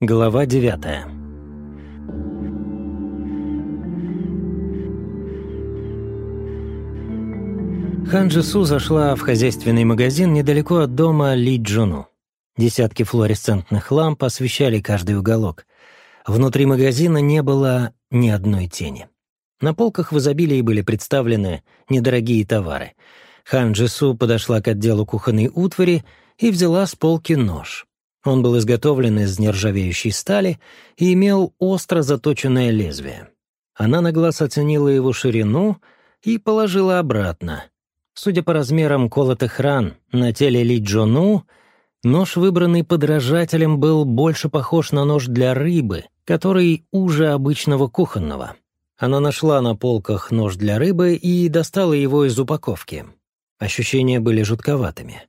Глава девятая. Хан Джису зашла в хозяйственный магазин недалеко от дома Ли Джуну. Десятки флуоресцентных ламп освещали каждый уголок. Внутри магазина не было ни одной тени. На полках в изобилии были представлены недорогие товары. Хан Джису подошла к отделу кухонной утвари и взяла с полки нож. Он был изготовлен из нержавеющей стали и имел остро заточенное лезвие. Она на глаз оценила его ширину и положила обратно. Судя по размерам колотых ран на теле Ли Джону, нож, выбранный подражателем, был больше похож на нож для рыбы, который уже обычного кухонного. Она нашла на полках нож для рыбы и достала его из упаковки. Ощущения были жутковатыми.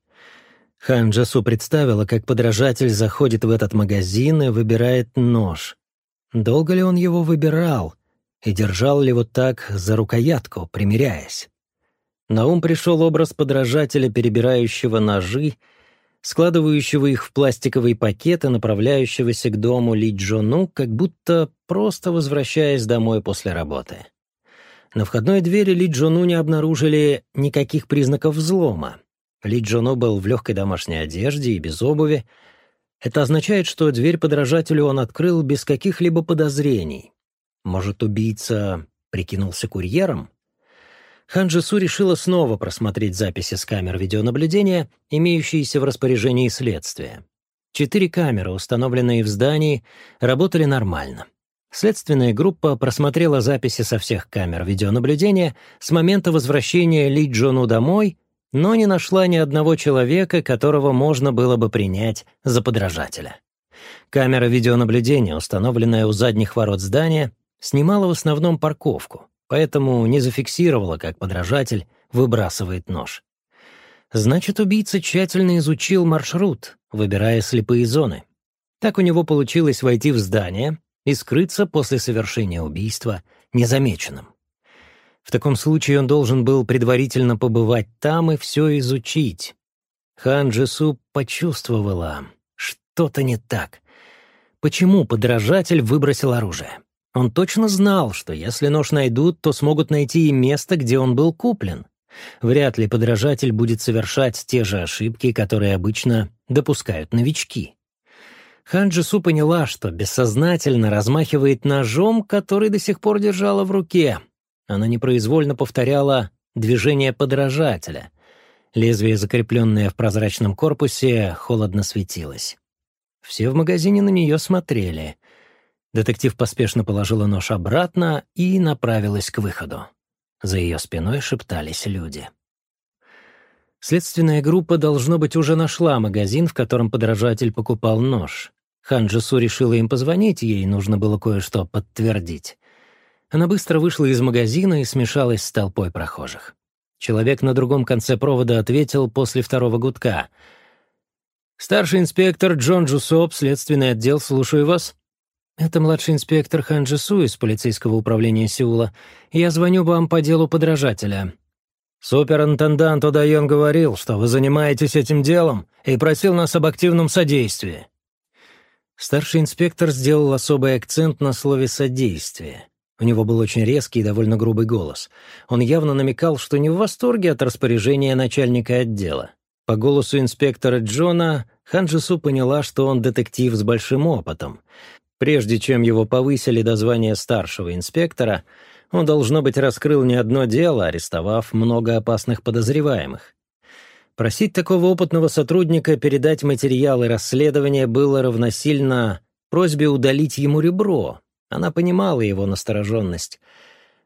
Хан Джасу представила, как подражатель заходит в этот магазин и выбирает нож. Долго ли он его выбирал? И держал ли вот так за рукоятку, примеряясь? На ум пришел образ подражателя, перебирающего ножи, складывающего их в пластиковый пакет и направляющегося к дому Ли Джону, как будто просто возвращаясь домой после работы. На входной двери Ли Джону не обнаружили никаких признаков взлома. Ли Джоно был в легкой домашней одежде и без обуви. Это означает, что дверь подражателю он открыл без каких-либо подозрений. Может, убийца прикинулся курьером? Ханджису решила снова просмотреть записи с камер видеонаблюдения, имеющиеся в распоряжении следствия. Четыре камеры, установленные в здании, работали нормально. Следственная группа просмотрела записи со всех камер видеонаблюдения с момента возвращения Ли Джону домой — но не нашла ни одного человека, которого можно было бы принять за подражателя. Камера видеонаблюдения, установленная у задних ворот здания, снимала в основном парковку, поэтому не зафиксировала, как подражатель выбрасывает нож. Значит, убийца тщательно изучил маршрут, выбирая слепые зоны. Так у него получилось войти в здание и скрыться после совершения убийства незамеченным. В таком случае он должен был предварительно побывать там и все изучить. Хан Джису почувствовала, что-то не так. Почему подражатель выбросил оружие? Он точно знал, что если нож найдут, то смогут найти и место, где он был куплен. Вряд ли подражатель будет совершать те же ошибки, которые обычно допускают новички. Хан Джису поняла, что бессознательно размахивает ножом, который до сих пор держала в руке, она непроизвольно повторяла движение подражателя. Лезвие, закрепленное в прозрачном корпусе, холодно светилось. Все в магазине на нее смотрели. Детектив поспешно положила нож обратно и направилась к выходу. За ее спиной шептались люди. Следственная группа, должно быть, уже нашла магазин, в котором подражатель покупал нож. Хан Джису решила им позвонить, ей нужно было кое-что подтвердить. Она быстро вышла из магазина и смешалась с толпой прохожих. Человек на другом конце провода ответил после второго гудка. «Старший инспектор Джон Джусоп, следственный отдел, слушаю вас». «Это младший инспектор Хан Джису из полицейского управления Сеула. Я звоню вам по делу подражателя». «Суперинтендант Удайон говорил, что вы занимаетесь этим делом и просил нас об активном содействии». Старший инспектор сделал особый акцент на слове «содействие». У него был очень резкий и довольно грубый голос. Он явно намекал, что не в восторге от распоряжения начальника отдела. По голосу инспектора Джона Ханджису поняла, что он детектив с большим опытом. Прежде чем его повысили до звания старшего инспектора, он, должно быть, раскрыл не одно дело, арестовав много опасных подозреваемых. Просить такого опытного сотрудника передать материалы расследования было равносильно просьбе удалить ему ребро, она понимала его настороженность.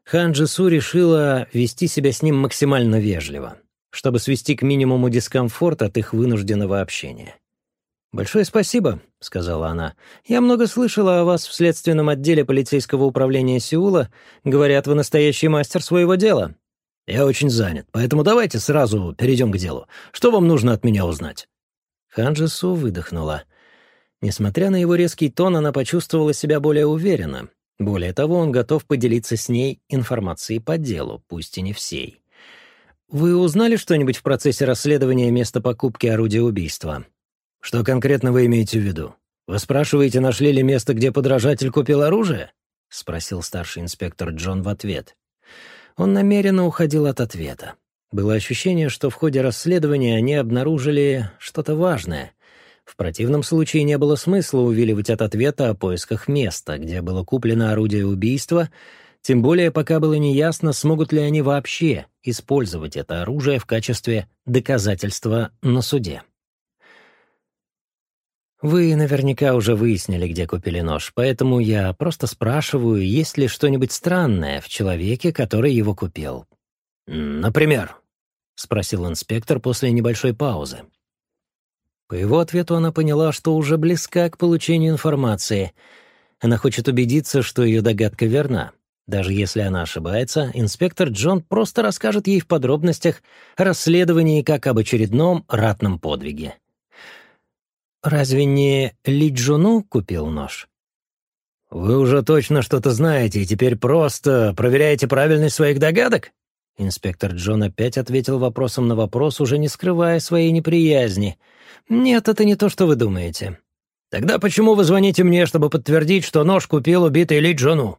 Хан Джису решила вести себя с ним максимально вежливо, чтобы свести к минимуму дискомфорт от их вынужденного общения. «Большое спасибо», — сказала она. «Я много слышала о вас в следственном отделе полицейского управления Сеула. Говорят, вы настоящий мастер своего дела». «Я очень занят, поэтому давайте сразу перейдем к делу. Что вам нужно от меня узнать?» Ханджису выдохнула. Несмотря на его резкий тон, она почувствовала себя более уверенно. Более того, он готов поделиться с ней информацией по делу, пусть и не всей. «Вы узнали что-нибудь в процессе расследования места покупки орудия убийства?» «Что конкретно вы имеете в виду?» Вы спрашиваете, нашли ли место, где подражатель купил оружие?» — спросил старший инспектор Джон в ответ. Он намеренно уходил от ответа. Было ощущение, что в ходе расследования они обнаружили что-то важное. В противном случае не было смысла увиливать от ответа о поисках места, где было куплено орудие убийства, тем более пока было неясно, смогут ли они вообще использовать это оружие в качестве доказательства на суде. Вы наверняка уже выяснили, где купили нож, поэтому я просто спрашиваю, есть ли что-нибудь странное в человеке, который его купил. «Например?» — спросил инспектор после небольшой паузы. По его ответу она поняла, что уже близка к получению информации. Она хочет убедиться, что ее догадка верна. Даже если она ошибается, инспектор Джон просто расскажет ей в подробностях о расследовании как об очередном ратном подвиге. «Разве не Ли Джуну купил нож?» «Вы уже точно что-то знаете и теперь просто проверяете правильность своих догадок?» Инспектор Джон опять ответил вопросом на вопрос, уже не скрывая своей неприязни. «Нет, это не то, что вы думаете». «Тогда почему вы звоните мне, чтобы подтвердить, что нож купил убитый Ли Джону?»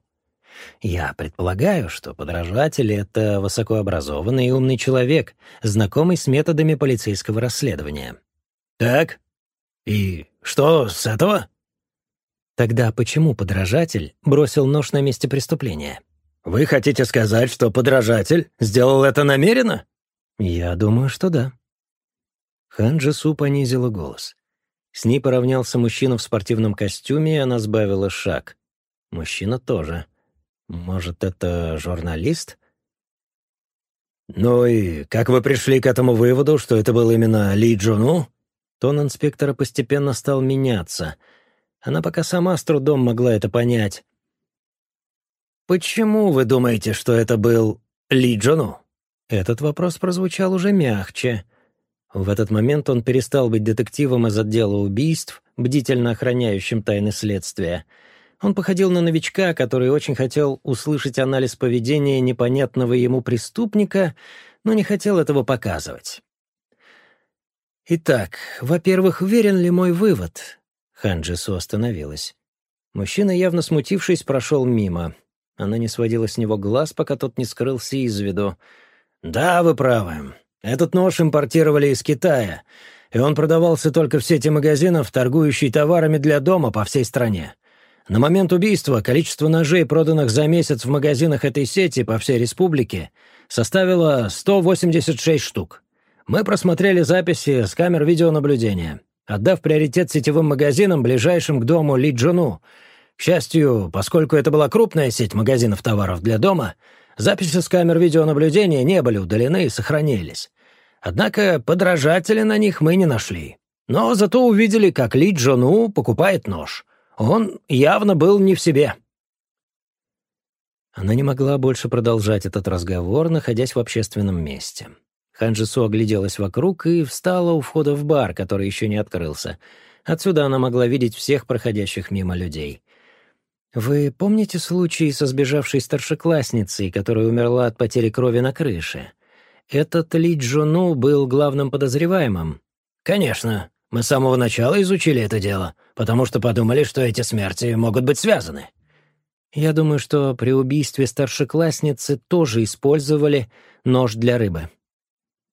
«Я предполагаю, что подражатель — это высокообразованный и умный человек, знакомый с методами полицейского расследования». «Так? И что с этого?» «Тогда почему подражатель бросил нож на месте преступления?» «Вы хотите сказать, что подражатель сделал это намеренно?» «Я думаю, что да». Хан Джису понизила голос. С ней поравнялся мужчина в спортивном костюме, и она сбавила шаг. Мужчина тоже. Может, это журналист? «Ну и как вы пришли к этому выводу, что это был именно Ли Джуну?» Тон инспектора постепенно стал меняться. Она пока сама с трудом могла это понять. «Почему вы думаете, что это был Ли Джону?» Этот вопрос прозвучал уже мягче. В этот момент он перестал быть детективом из отдела убийств, бдительно охраняющим тайны следствия. Он походил на новичка, который очень хотел услышать анализ поведения непонятного ему преступника, но не хотел этого показывать. «Итак, во-первых, верен ли мой вывод?» Ханджису остановилась. Мужчина, явно смутившись, прошел мимо. Она не сводила с него глаз, пока тот не скрылся из виду. «Да, вы правы. Этот нож импортировали из Китая, и он продавался только в сети магазинов, торгующей товарами для дома по всей стране. На момент убийства количество ножей, проданных за месяц в магазинах этой сети по всей республике, составило 186 штук. Мы просмотрели записи с камер видеонаблюдения, отдав приоритет сетевым магазинам, ближайшим к дому Ли Джуну — к счастью, поскольку это была крупная сеть магазинов товаров для дома, записи с камер видеонаблюдения не были удалены и сохранились. Однако подражателя на них мы не нашли. Но зато увидели, как Ли Джону покупает нож. Он явно был не в себе. Она не могла больше продолжать этот разговор, находясь в общественном месте. Ханжису огляделась вокруг и встала у входа в бар, который еще не открылся. Отсюда она могла видеть всех проходящих мимо людей. Вы помните случай со сбежавшей старшеклассницей, которая умерла от потери крови на крыше? Этот Ли Джону был главным подозреваемым. Конечно. Мы с самого начала изучили это дело, потому что подумали, что эти смерти могут быть связаны. Я думаю, что при убийстве старшеклассницы тоже использовали нож для рыбы.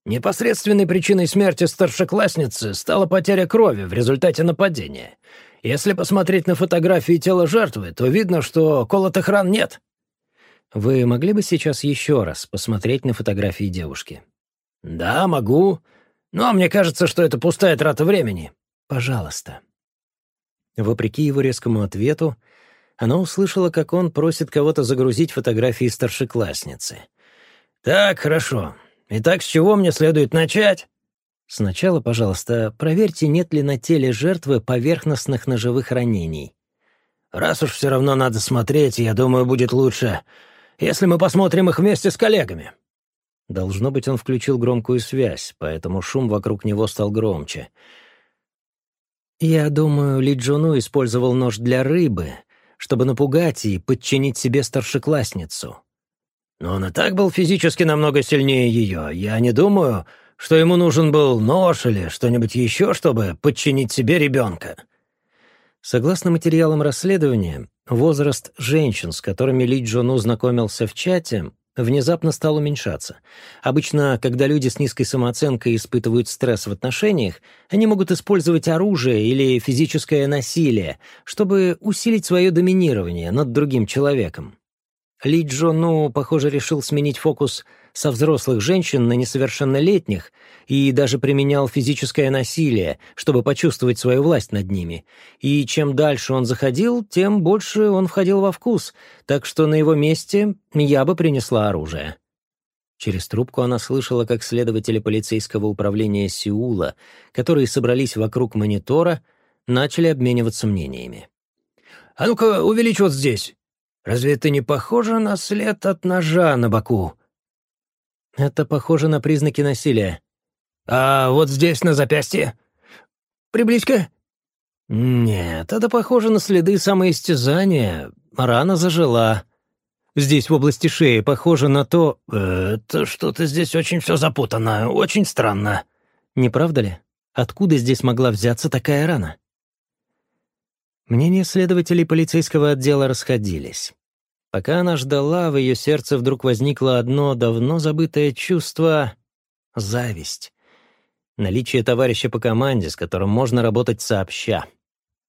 Непосредственной причиной смерти старшеклассницы стала потеря крови в результате нападения. Если посмотреть на фотографии тела жертвы, то видно, что колотых ран нет. Вы могли бы сейчас еще раз посмотреть на фотографии девушки? Да, могу. Но мне кажется, что это пустая трата времени. Пожалуйста. Вопреки его резкому ответу, она услышала, как он просит кого-то загрузить фотографии старшеклассницы. «Так, хорошо. Итак, с чего мне следует начать?» Сначала, пожалуйста, проверьте, нет ли на теле жертвы поверхностных ножевых ранений. Раз уж все равно надо смотреть, я думаю, будет лучше, если мы посмотрим их вместе с коллегами. Должно быть, он включил громкую связь, поэтому шум вокруг него стал громче. Я думаю, Ли Джуну использовал нож для рыбы, чтобы напугать и подчинить себе старшеклассницу. Но он и так был физически намного сильнее ее. Я не думаю, что ему нужен был нож или что-нибудь еще, чтобы подчинить себе ребенка. Согласно материалам расследования, возраст женщин, с которыми Ли Джон узнакомился в чате, внезапно стал уменьшаться. Обычно, когда люди с низкой самооценкой испытывают стресс в отношениях, они могут использовать оружие или физическое насилие, чтобы усилить свое доминирование над другим человеком. Ли Джону, похоже, решил сменить фокус со взрослых женщин на несовершеннолетних и даже применял физическое насилие, чтобы почувствовать свою власть над ними. И чем дальше он заходил, тем больше он входил во вкус, так что на его месте я бы принесла оружие. Через трубку она слышала, как следователи полицейского управления Сеула, которые собрались вокруг монитора, начали обмениваться мнениями. «А ну-ка, увеличь вот здесь!» Разве это не похоже на след от ножа на боку?» «Это похоже на признаки насилия». «А вот здесь, на запястье? Приблизь-ка». «Нет, это похоже на следы самоистязания. Рана зажила. Здесь, в области шеи, похоже на то...» «Это что-то здесь очень все запутано, очень странно». «Не правда ли? Откуда здесь могла взяться такая рана?» Мнения следователей полицейского отдела расходились. Пока она ждала, в ее сердце вдруг возникло одно давно забытое чувство — зависть. Наличие товарища по команде, с которым можно работать сообща.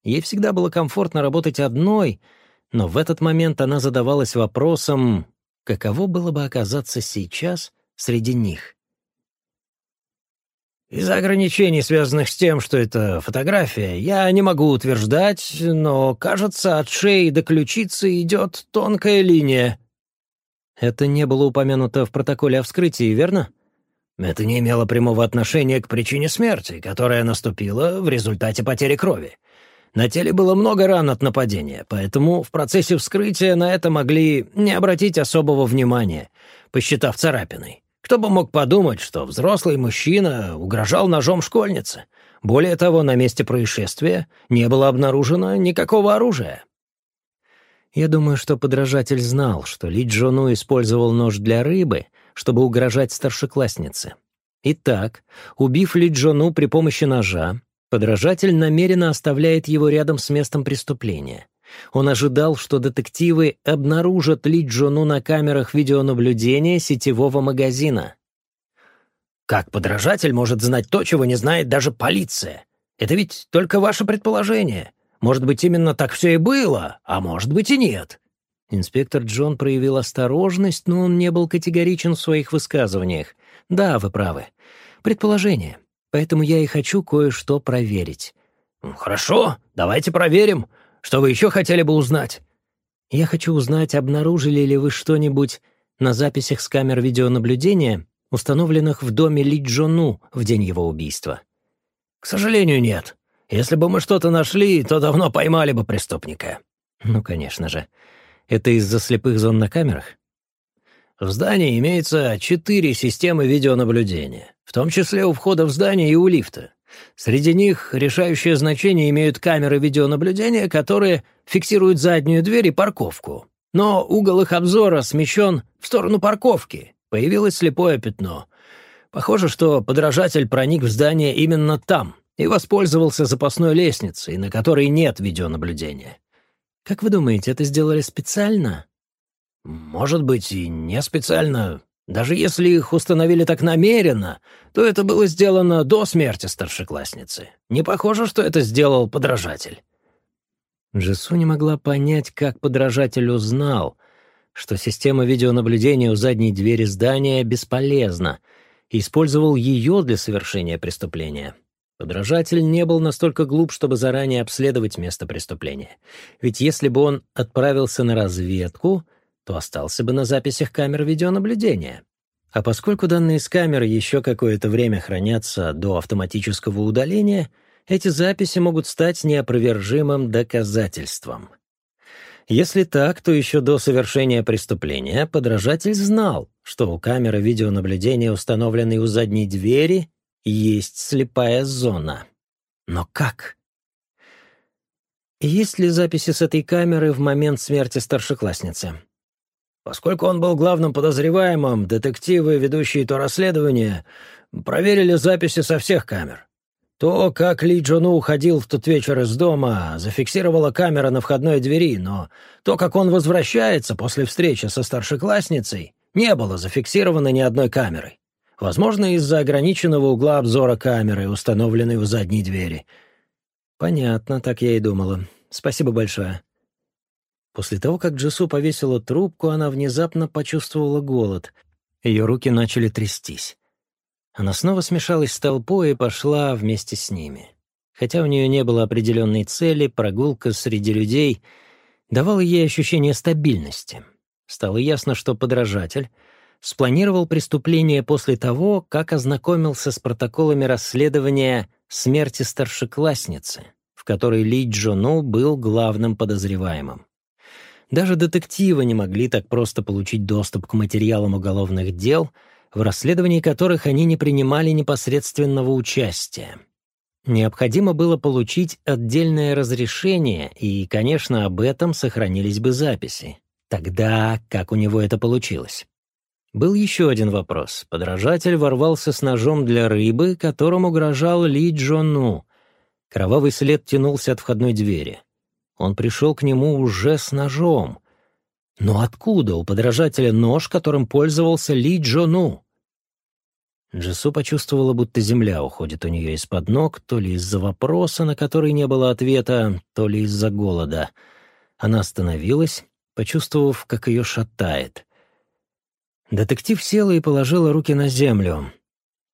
Ей всегда было комфортно работать одной, но в этот момент она задавалась вопросом, каково было бы оказаться сейчас среди них. Из-за ограничений, связанных с тем, что это фотография, я не могу утверждать, но, кажется, от шеи до ключицы идет тонкая линия. Это не было упомянуто в протоколе о вскрытии, верно? Это не имело прямого отношения к причине смерти, которая наступила в результате потери крови. На теле было много ран от нападения, поэтому в процессе вскрытия на это могли не обратить особого внимания, посчитав царапиной. Кто бы мог подумать, что взрослый мужчина угрожал ножом школьнице. Более того, на месте происшествия не было обнаружено никакого оружия. Я думаю, что подражатель знал, что Ли Джону использовал нож для рыбы, чтобы угрожать старшекласснице. Итак, убив Ли Джону при помощи ножа, подражатель намеренно оставляет его рядом с местом преступления. Он ожидал, что детективы обнаружат Ли Джону на камерах видеонаблюдения сетевого магазина. «Как подражатель может знать то, чего не знает даже полиция? Это ведь только ваше предположение. Может быть, именно так все и было, а может быть и нет». Инспектор Джон проявил осторожность, но он не был категоричен в своих высказываниях. «Да, вы правы. Предположение. Поэтому я и хочу кое-что проверить». «Хорошо, давайте проверим. Что вы еще хотели бы узнать?» «Я хочу узнать, обнаружили ли вы что-нибудь на записях с камер видеонаблюдения, установленных в доме Ли Джону в день его убийства?» «К сожалению, нет. Если бы мы что-то нашли, то давно поймали бы преступника». «Ну, конечно же. Это из-за слепых зон на камерах?» В здании имеется четыре системы видеонаблюдения, в том числе у входа в здание и у лифта. Среди них решающее значение имеют камеры видеонаблюдения, которые фиксируют заднюю дверь и парковку. Но угол их обзора смещен в сторону парковки. Появилось слепое пятно. Похоже, что подражатель проник в здание именно там и воспользовался запасной лестницей, на которой нет видеонаблюдения. Как вы думаете, это сделали специально? Может быть, и не специально. Даже если их установили так намеренно, то это было сделано до смерти старшеклассницы. Не похоже, что это сделал подражатель». Джессу не могла понять, как подражатель узнал, что система видеонаблюдения у задней двери здания бесполезна, и использовал ее для совершения преступления. Подражатель не был настолько глуп, чтобы заранее обследовать место преступления. Ведь если бы он отправился на разведку, то остался бы на записях камер видеонаблюдения. А поскольку данные с камер еще какое-то время хранятся до автоматического удаления, эти записи могут стать неопровержимым доказательством. Если так, то еще до совершения преступления подражатель знал, что у камеры видеонаблюдения, установленной у задней двери, есть слепая зона. Но как? Есть ли записи с этой камеры в момент смерти старшеклассницы? Поскольку он был главным подозреваемым, детективы, ведущие то расследование, проверили записи со всех камер. То, как Ли Джону уходил в тот вечер из дома, зафиксировала камера на входной двери, но то, как он возвращается после встречи со старшеклассницей, не было зафиксировано ни одной камерой. Возможно, из-за ограниченного угла обзора камеры, установленной у задней двери. Понятно, так я и думала. Спасибо большое. После того, как Джису повесила трубку, она внезапно почувствовала голод. Ее руки начали трястись. Она снова смешалась с толпой и пошла вместе с ними. Хотя у нее не было определенной цели, прогулка среди людей давала ей ощущение стабильности. Стало ясно, что подражатель спланировал преступление после того, как ознакомился с протоколами расследования смерти старшеклассницы, в которой Ли Джону был главным подозреваемым. Даже детективы не могли так просто получить доступ к материалам уголовных дел — в расследовании которых они не принимали непосредственного участия. Необходимо было получить отдельное разрешение, и, конечно, об этом сохранились бы записи. Тогда как у него это получилось? Был еще один вопрос. Подражатель ворвался с ножом для рыбы, которым угрожал Ли Джону. Кровавый след тянулся от входной двери. Он пришел к нему уже с ножом. Но откуда у подражателя нож, которым пользовался Ли Джону? Джессу почувствовала, будто земля уходит у нее из-под ног, то ли из-за вопроса, на который не было ответа, то ли из-за голода. Она остановилась, почувствовав, как ее шатает. Детектив села и положила руки на землю.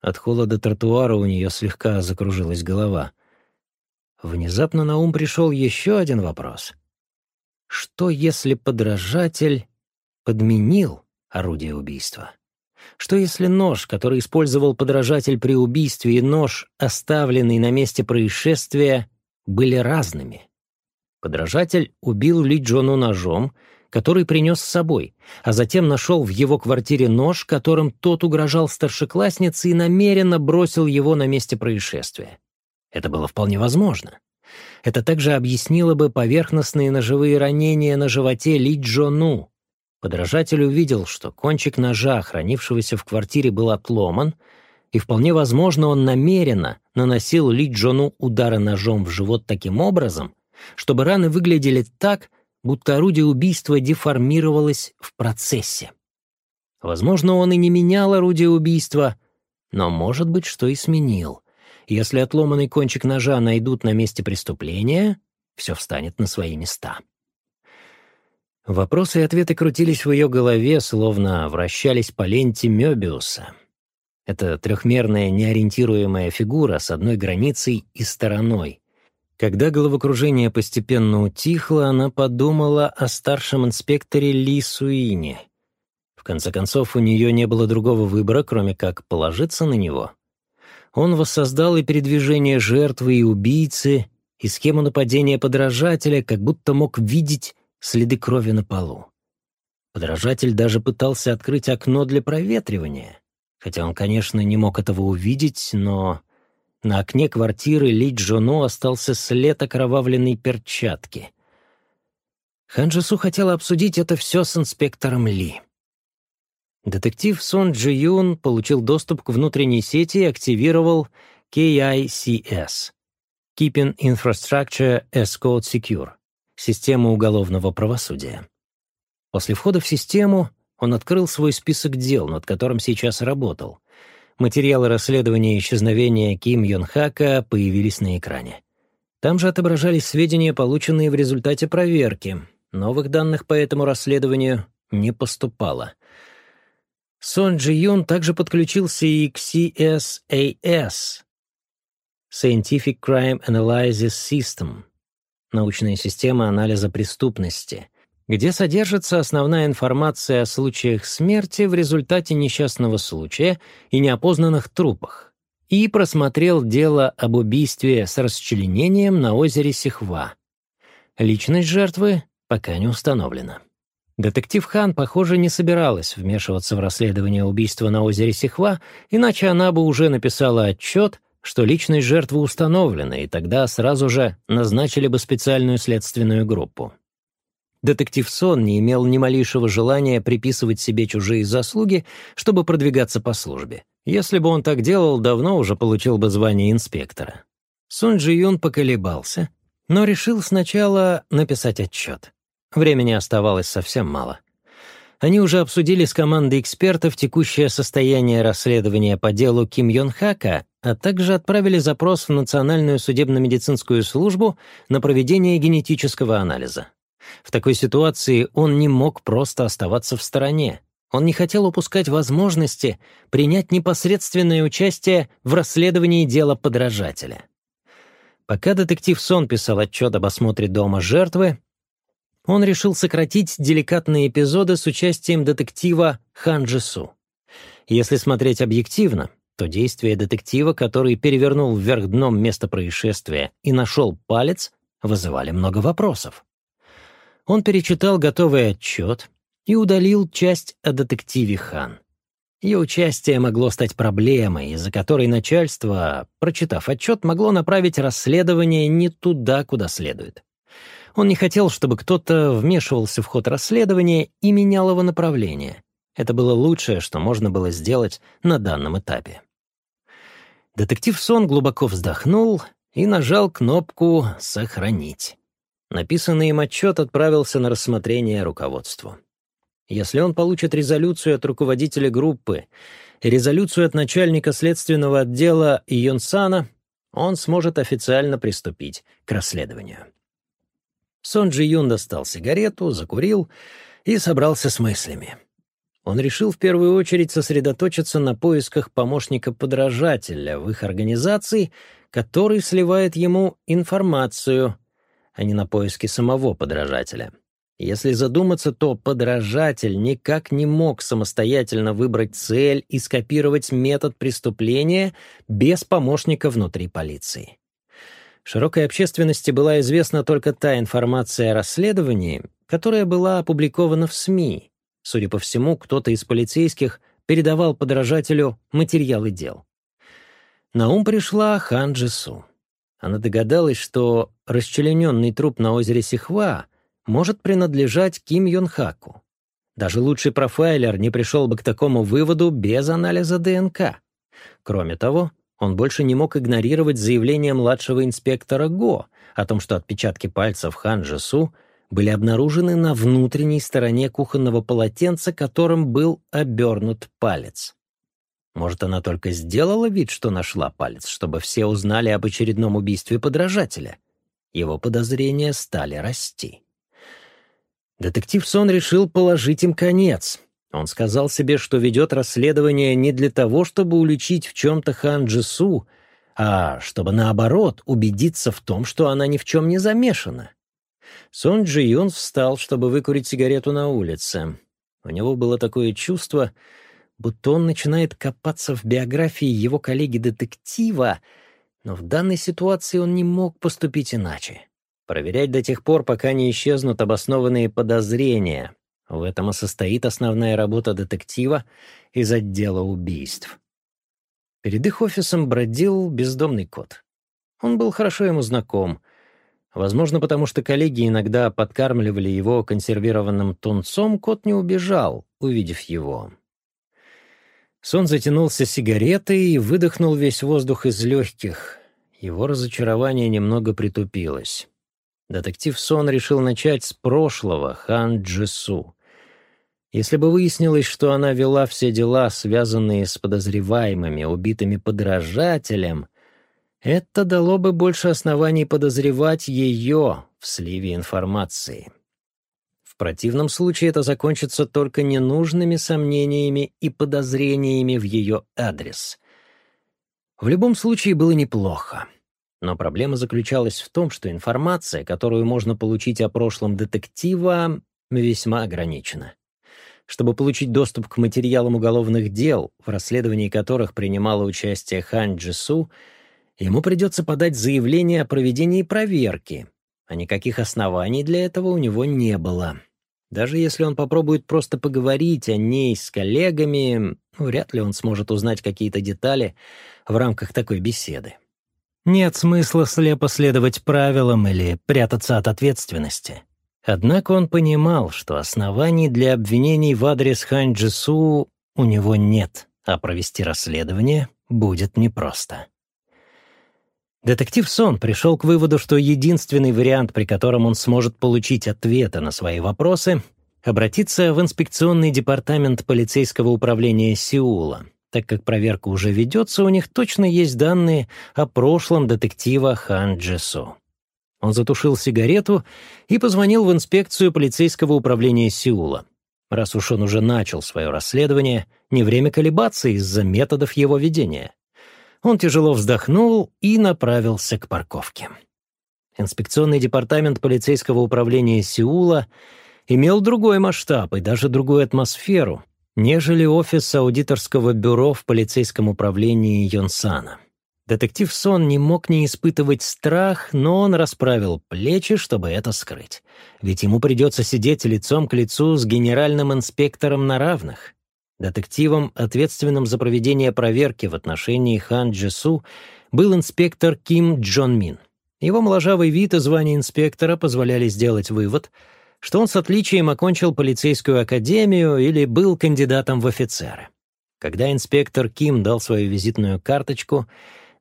От холода тротуара у нее слегка закружилась голова. Внезапно на ум пришел еще один вопрос. Что, если подражатель подменил орудие убийства? Что если нож, который использовал подражатель при убийстве, и нож, оставленный на месте происшествия, были разными? Подражатель убил Ли Джону ножом, который принес с собой, а затем нашел в его квартире нож, которым тот угрожал старшекласснице и намеренно бросил его на месте происшествия. Это было вполне возможно. Это также объяснило бы поверхностные ножевые ранения на животе Ли Джону, Подражатель увидел, что кончик ножа, хранившегося в квартире, был отломан, и вполне возможно, он намеренно наносил Ли Джону удары ножом в живот таким образом, чтобы раны выглядели так, будто орудие убийства деформировалось в процессе. Возможно, он и не менял орудие убийства, но, может быть, что и сменил. Если отломанный кончик ножа найдут на месте преступления, все встанет на свои места. Вопросы и ответы крутились в ее голове, словно вращались по ленте Мёбиуса. Это трехмерная неориентируемая фигура с одной границей и стороной. Когда головокружение постепенно утихло, она подумала о старшем инспекторе Ли Суине. В конце концов, у нее не было другого выбора, кроме как положиться на него. Он воссоздал и передвижение жертвы, и убийцы, и схему нападения подражателя, как будто мог видеть следы крови на полу. Подражатель даже пытался открыть окно для проветривания, хотя он, конечно, не мог этого увидеть, но на окне квартиры Ли Джону остался след окровавленной перчатки. Ханжису хотела обсудить это все с инспектором Ли. Детектив Сон Джи Юн получил доступ к внутренней сети и активировал KICS — Keeping Infrastructure as Code Secure систему уголовного правосудия. После входа в систему он открыл свой список дел, над которым сейчас работал. Материалы расследования исчезновения Ким Йон Хака появились на экране. Там же отображались сведения, полученные в результате проверки. Новых данных по этому расследованию не поступало. Сон Джи Юн также подключился и к CSAS — Scientific Crime Analysis System — научная система анализа преступности, где содержится основная информация о случаях смерти в результате несчастного случая и неопознанных трупах, и просмотрел дело об убийстве с расчленением на озере Сихва. Личность жертвы пока не установлена. Детектив Хан, похоже, не собиралась вмешиваться в расследование убийства на озере Сихва, иначе она бы уже написала отчет — что личность жертвы установлена, и тогда сразу же назначили бы специальную следственную группу. Детектив Сон не имел ни малейшего желания приписывать себе чужие заслуги, чтобы продвигаться по службе. Если бы он так делал, давно уже получил бы звание инспектора. Сун Джи Юн поколебался, но решил сначала написать отчет. Времени оставалось совсем мало. Они уже обсудили с командой экспертов текущее состояние расследования по делу Ким Йон Хака, а также отправили запрос в Национальную судебно-медицинскую службу на проведение генетического анализа. В такой ситуации он не мог просто оставаться в стороне. Он не хотел упускать возможности принять непосредственное участие в расследовании дела подражателя. Пока детектив Сон писал отчет об осмотре дома жертвы, он решил сократить деликатные эпизоды с участием детектива Хан Джису. Если смотреть объективно, то действия детектива, который перевернул вверх дном место происшествия и нашел палец, вызывали много вопросов. Он перечитал готовый отчет и удалил часть о детективе Хан. Ее участие могло стать проблемой, из-за которой начальство, прочитав отчет, могло направить расследование не туда, куда следует. Он не хотел, чтобы кто-то вмешивался в ход расследования и менял его направление. Это было лучшее, что можно было сделать на данном этапе. Детектив Сон глубоко вздохнул и нажал кнопку «Сохранить». Написанный им отчет отправился на рассмотрение руководству. Если он получит резолюцию от руководителя группы и резолюцию от начальника следственного отдела Йонсана, он сможет официально приступить к расследованию. Сон Джи Юн достал сигарету, закурил и собрался с мыслями. Он решил в первую очередь сосредоточиться на поисках помощника-подражателя в их организации, который сливает ему информацию — а не на поиски самого подражателя. Если задуматься, то подражатель никак не мог самостоятельно выбрать цель и скопировать метод преступления без помощника внутри полиции. Широкой общественности была известна только та информация о расследовании, которая была опубликована в СМИ. Судя по всему, кто-то из полицейских передавал подражателю материалы дел. На ум пришла Хан. Она догадалась, что расчлененный труп на озере Сихва может принадлежать Ким Йон Хаку. Даже лучший профайлер не пришел бы к такому выводу без анализа ДНК. Кроме того, он больше не мог игнорировать заявление младшего инспектора Го о том, что отпечатки пальцев Хан Джесу были обнаружены на внутренней стороне кухонного полотенца, которым был обернут палец. Может, она только сделала вид, что нашла палец, чтобы все узнали об очередном убийстве подражателя? Его подозрения стали расти. Детектив Сон решил положить им конец. Он сказал себе, что ведет расследование не для того, чтобы уличить в чем-то Хан Джису, а чтобы, наоборот, убедиться в том, что она ни в чем не замешана. Сон Джи Юн встал, чтобы выкурить сигарету на улице. У него было такое чувство, будто он начинает копаться в биографии его коллеги-детектива, но в данной ситуации он не мог поступить иначе. Проверять до тех пор, пока не исчезнут обоснованные подозрения. В этом и состоит основная работа детектива из отдела убийств. Перед их офисом бродил бездомный кот. Он был хорошо ему знаком. Возможно, потому что коллеги иногда подкармливали его консервированным тунцом, кот не убежал, увидев его. Сон затянулся сигаретой и выдохнул весь воздух из легких. Его разочарование немного притупилось. Детектив Сон решил начать с прошлого Хан Джису. Если бы выяснилось, что она вела все дела, связанные с подозреваемыми, убитыми подражателем, это дало бы больше оснований подозревать ее в сливе информации противном случае это закончится только ненужными сомнениями и подозрениями в ее адрес. В любом случае было неплохо. Но проблема заключалась в том, что информация, которую можно получить о прошлом детектива, весьма ограничена. Чтобы получить доступ к материалам уголовных дел, в расследовании которых принимала участие Хан Джису, ему придется подать заявление о проведении проверки, а никаких оснований для этого у него не было. Даже если он попробует просто поговорить о ней с коллегами, вряд ли он сможет узнать какие-то детали в рамках такой беседы. Нет смысла слепо следовать правилам или прятаться от ответственности. Однако он понимал, что оснований для обвинений в адрес Хань Джису у него нет, а провести расследование будет непросто. Детектив Сон пришел к выводу, что единственный вариант, при котором он сможет получить ответы на свои вопросы, обратиться в инспекционный департамент полицейского управления Сеула, так как проверка уже ведется, у них точно есть данные о прошлом детектива Хан Джесо. Он затушил сигарету и позвонил в инспекцию полицейского управления Сеула. Раз уж он уже начал свое расследование, не время колебаться из-за методов его ведения. Он тяжело вздохнул и направился к парковке. Инспекционный департамент полицейского управления Сеула имел другой масштаб и даже другую атмосферу, нежели офис аудиторского бюро в полицейском управлении Йонсана. Детектив Сон не мог не испытывать страх, но он расправил плечи, чтобы это скрыть. Ведь ему придется сидеть лицом к лицу с генеральным инспектором на равных. Детективом, ответственным за проведение проверки в отношении Хан Джису, был инспектор Ким Джон Мин. Его моложавый вид и звание инспектора позволяли сделать вывод, что он с отличием окончил полицейскую академию или был кандидатом в офицеры. Когда инспектор Ким дал свою визитную карточку,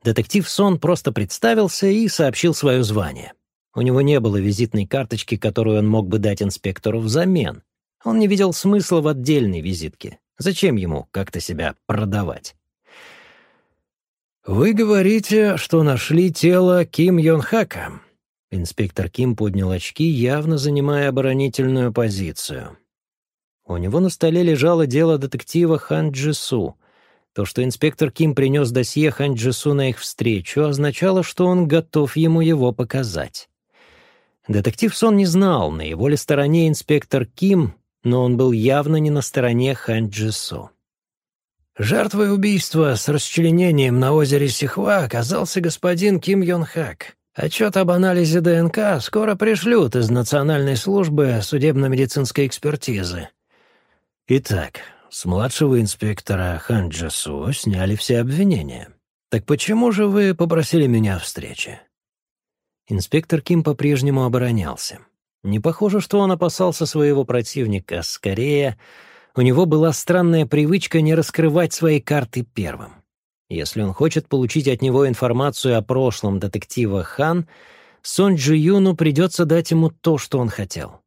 детектив Сон просто представился и сообщил свое звание. У него не было визитной карточки, которую он мог бы дать инспектору взамен. Он не видел смысла в отдельной визитке. Зачем ему как-то себя продавать? «Вы говорите, что нашли тело Ким Йон Хака?» Инспектор Ким поднял очки, явно занимая оборонительную позицию. У него на столе лежало дело детектива Хан Джису. То, что инспектор Ким принес досье Хан Джису на их встречу, означало, что он готов ему его показать. Детектив Сон не знал, на его ли стороне инспектор Ким но он был явно не на стороне Хан Джису. Жертвой убийства с расчленением на озере Сихва оказался господин Ким Йон Хак. Отчет об анализе ДНК скоро пришлют из Национальной службы судебно-медицинской экспертизы. Итак, с младшего инспектора Хан Джису сняли все обвинения. Так почему же вы попросили меня о встрече? Инспектор Ким по-прежнему оборонялся. Не похоже, что он опасался своего противника. Скорее, у него была странная привычка не раскрывать свои карты первым. Если он хочет получить от него информацию о прошлом детектива Хан, Сон Джи Юну придется дать ему то, что он хотел.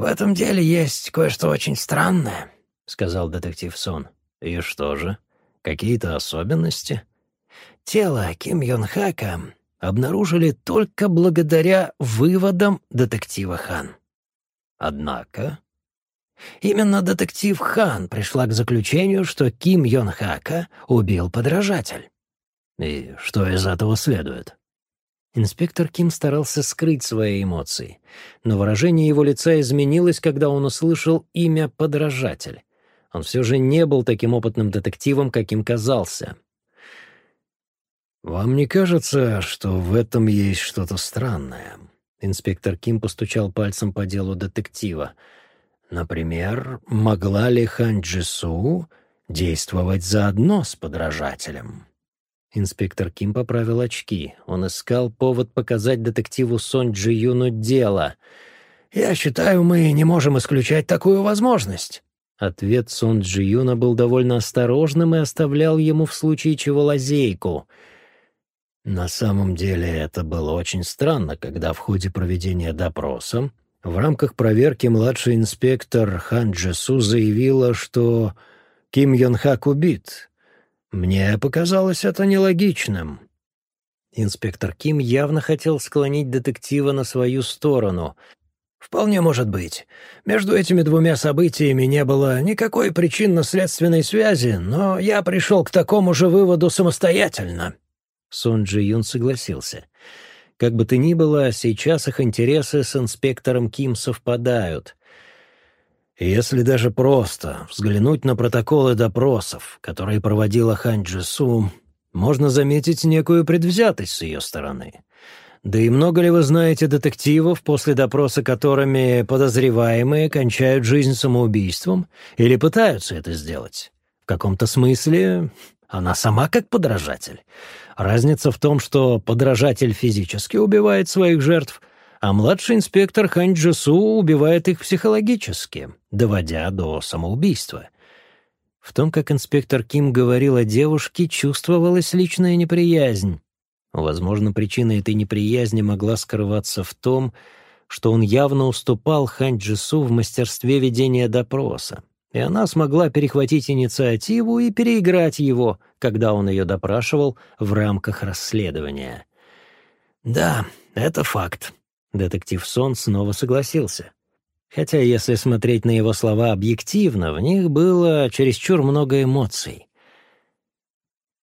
«В этом деле есть кое-что очень странное», — сказал детектив Сон. «И что же? Какие-то особенности?» «Тело Ким Йон Хака обнаружили только благодаря выводам детектива Хан. Однако именно детектив Хан пришла к заключению, что Ким Йон Хака убил подражатель. И что из этого следует? Инспектор Ким старался скрыть свои эмоции, но выражение его лица изменилось, когда он услышал имя «подражатель». Он все же не был таким опытным детективом, каким казался. «Вам не кажется, что в этом есть что-то странное?» Инспектор Ким постучал пальцем по делу детектива. «Например, могла ли Хан Джису действовать заодно с подражателем?» Инспектор Ким поправил очки. Он искал повод показать детективу Сон Джи Юну дело. «Я считаю, мы не можем исключать такую возможность». Ответ Сон Джи Юна был довольно осторожным и оставлял ему в случае чего лазейку — на самом деле это было очень странно, когда в ходе проведения допроса в рамках проверки младший инспектор Хан Джесу заявила, что Ким Йон Хак убит. Мне показалось это нелогичным. Инспектор Ким явно хотел склонить детектива на свою сторону. «Вполне может быть. Между этими двумя событиями не было никакой причинно-следственной связи, но я пришел к такому же выводу самостоятельно», Сон Джи Юн согласился. Как бы то ни было, сейчас их интересы с инспектором Ким совпадают. Если даже просто взглянуть на протоколы допросов, которые проводила Хан Джису, можно заметить некую предвзятость с ее стороны. Да и много ли вы знаете детективов, после допроса которыми подозреваемые кончают жизнь самоубийством или пытаются это сделать? В каком-то смысле она сама как подражатель. Разница в том, что подражатель физически убивает своих жертв, а младший инспектор Хань Джису убивает их психологически, доводя до самоубийства. В том, как инспектор Ким говорил о девушке, чувствовалась личная неприязнь. Возможно, причина этой неприязни могла скрываться в том, что он явно уступал Хань Джису в мастерстве ведения допроса, и она смогла перехватить инициативу и переиграть его, когда он ее допрашивал в рамках расследования. «Да, это факт», — детектив Сон снова согласился. Хотя, если смотреть на его слова объективно, в них было чересчур много эмоций.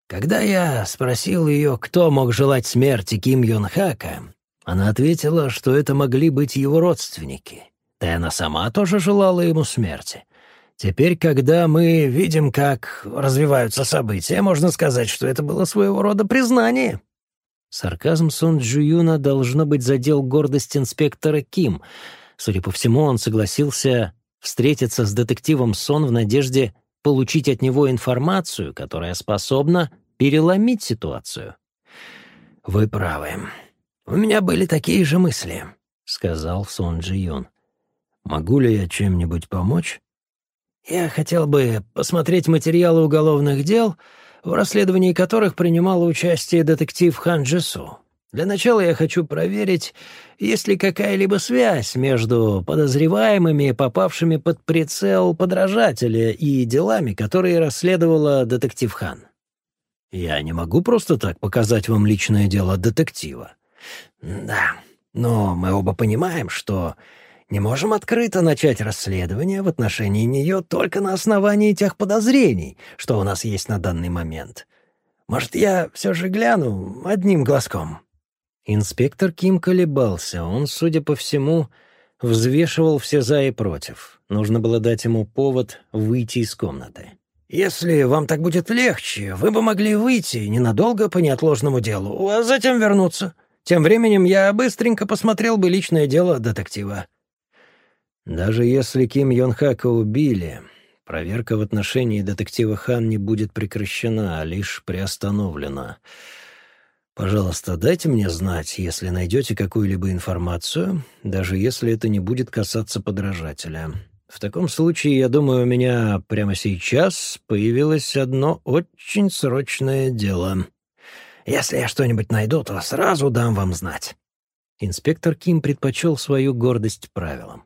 Когда я спросил ее, кто мог желать смерти Ким Йон Хака, она ответила, что это могли быть его родственники. Да и она сама тоже желала ему смерти. Теперь, когда мы видим, как развиваются события, можно сказать, что это было своего рода признание. Сарказм Сон Джуюна должно быть задел гордость инспектора Ким. Судя по всему, он согласился встретиться с детективом Сон в надежде получить от него информацию, которая способна переломить ситуацию. «Вы правы. У меня были такие же мысли», — сказал Сон Джи Юн. «Могу ли я чем-нибудь помочь?» «Я хотел бы посмотреть материалы уголовных дел, в расследовании которых принимала участие детектив Хан Джису. Для начала я хочу проверить, есть ли какая-либо связь между подозреваемыми, попавшими под прицел подражателя, и делами, которые расследовала детектив Хан. Я не могу просто так показать вам личное дело детектива. Да, но мы оба понимаем, что не можем открыто начать расследование в отношении нее только на основании тех подозрений, что у нас есть на данный момент. Может, я все же гляну одним глазком?» Инспектор Ким колебался. Он, судя по всему, взвешивал все «за» и «против». Нужно было дать ему повод выйти из комнаты. «Если вам так будет легче, вы бы могли выйти ненадолго по неотложному делу, а затем вернуться. Тем временем я быстренько посмотрел бы личное дело детектива». Даже если Ким Йон Хака убили, проверка в отношении детектива Хан не будет прекращена, а лишь приостановлена. Пожалуйста, дайте мне знать, если найдете какую-либо информацию, даже если это не будет касаться подражателя. В таком случае, я думаю, у меня прямо сейчас появилось одно очень срочное дело. Если я что-нибудь найду, то сразу дам вам знать». Инспектор Ким предпочел свою гордость правилам.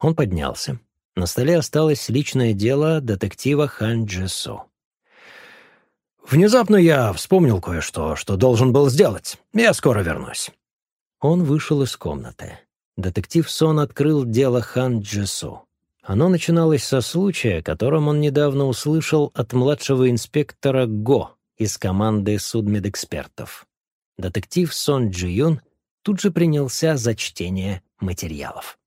Он поднялся. На столе осталось личное дело детектива Хан Джесу. «Внезапно я вспомнил кое-что, что должен был сделать. Я скоро вернусь». Он вышел из комнаты. Детектив Сон открыл дело Хан Джесу. Оно начиналось со случая, которым он недавно услышал от младшего инспектора Го из команды судмедэкспертов. Детектив Сон Джи Юн тут же принялся за чтение материалов.